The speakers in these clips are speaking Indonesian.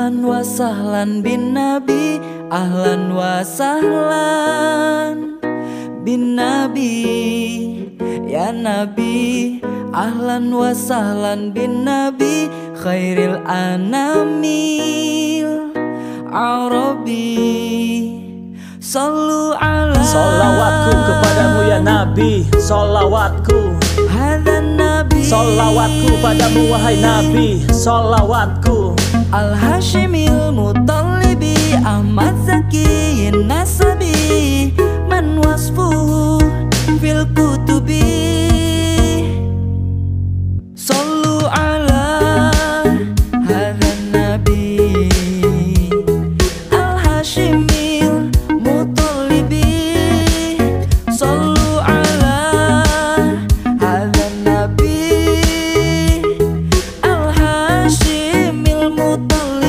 Ahlan wa sahlan bin Nabi Ahlan wa sahlan bin Nabi. Ya Nabi Ahlan wa sahlan bin Nabi Khairil anamil Arabi. Sallu ala Salawatku kepadamu ya Nabi. Salawatku. Hadan Nabi. Salawatku padamu wahai Nabi. Salawatku الهاشمي المطلبي أحمد زكي النسبي من وصفه في الكتب. صلوا على هذا النبي الهاشمي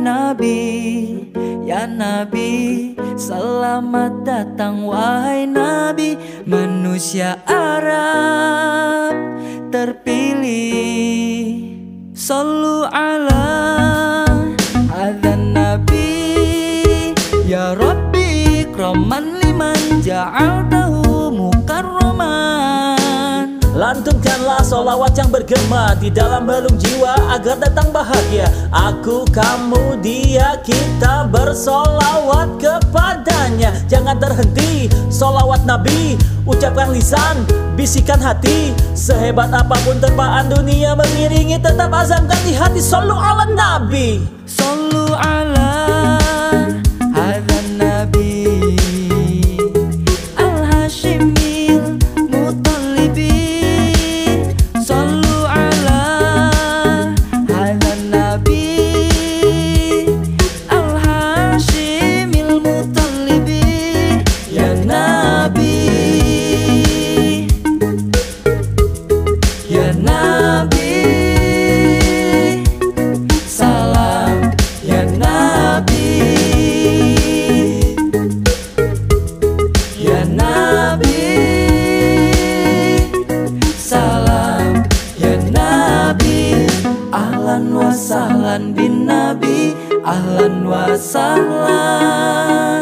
Nabi. Ya Nabi Selamat datang wahai Nabi. Manusia Arab terpilih. Sallu Lantunkanlah solawat yang bergema Di dalam belum jiwa agar datang bahagia. Aku, kamu, dia, kita bersolawat kepadanya. Jangan terhenti solawat Nabi. Ucapkan lisan, bisikan hati. Sehebat apa pun terpaan dunia mengiringi Tetap azamkan di hati. Sallu ala Nabi. Sallu ala ahlan bin nabi ahlan wa sahlan.